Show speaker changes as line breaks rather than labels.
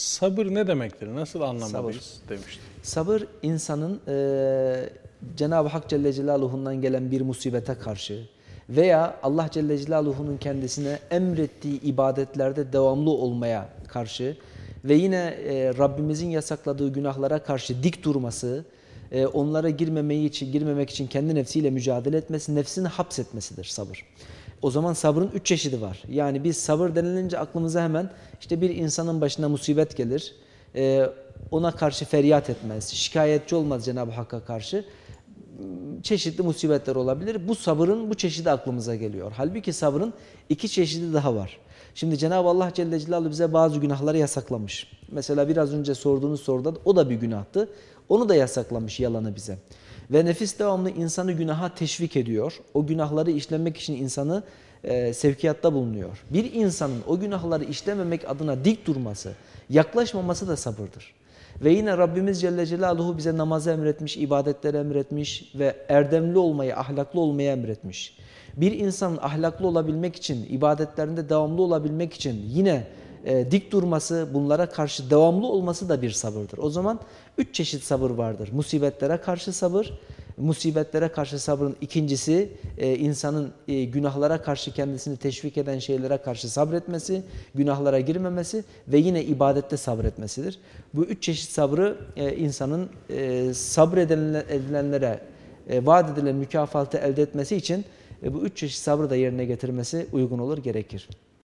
Sabır ne demektir? Nasıl anlamalıyız demiştim.
Sabır insanın e, Cenab-ı Hak Celle Celaluhu'ndan gelen bir musibete karşı veya Allah Celle Celaluhu'nun kendisine emrettiği ibadetlerde devamlı olmaya karşı ve yine e, Rabbimizin yasakladığı günahlara karşı dik durması, e, onlara girmemeyi için, girmemek için kendi nefsiyle mücadele etmesi, nefsini hapsetmesidir sabır. O zaman sabrın üç çeşidi var. Yani biz sabır denilince aklımıza hemen işte bir insanın başına musibet gelir, e, ona karşı feryat etmez, şikayetçi olmaz Cenab-ı Hakk'a karşı çeşitli musibetler olabilir. Bu sabırın bu çeşidi aklımıza geliyor. Halbuki sabrın iki çeşidi daha var. Şimdi Cenab-ı Allah Celle Celaluhu bize bazı günahları yasaklamış. Mesela biraz önce sorduğunuz soruda o da bir günahtı. Onu da yasaklamış yalanı bize. Ve nefis devamlı insanı günaha teşvik ediyor. O günahları işlemek için insanı e, sevkiyatta bulunuyor. Bir insanın o günahları işlememek adına dik durması, yaklaşmaması da sabırdır. Ve yine Rabbimiz Celle Celaluhu bize namazı emretmiş, ibadetleri emretmiş ve erdemli olmayı, ahlaklı olmayı emretmiş. Bir insanın ahlaklı olabilmek için, ibadetlerinde devamlı olabilmek için yine e, dik durması, bunlara karşı devamlı olması da bir sabırdır. O zaman üç çeşit sabır vardır. Musibetlere karşı sabır, musibetlere karşı sabrın ikincisi e, insanın e, günahlara karşı kendisini teşvik eden şeylere karşı sabretmesi, günahlara girmemesi ve yine ibadette sabretmesidir. Bu üç çeşit sabrı e, insanın e, sabredilenlere e, vaat edilen mükafatı elde etmesi için e, bu üç çeşit sabrı da yerine getirmesi uygun olur, gerekir.